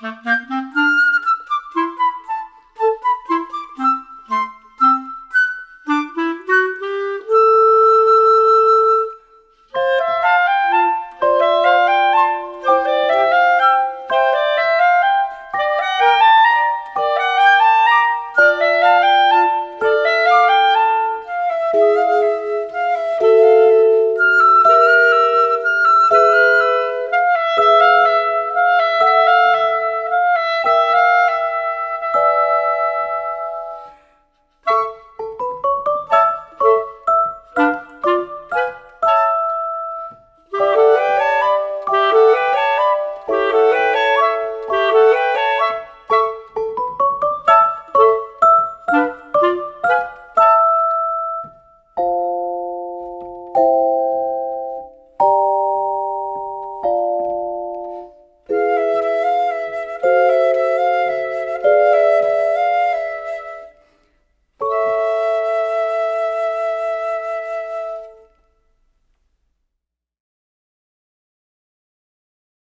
Ha ha.